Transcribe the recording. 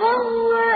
الله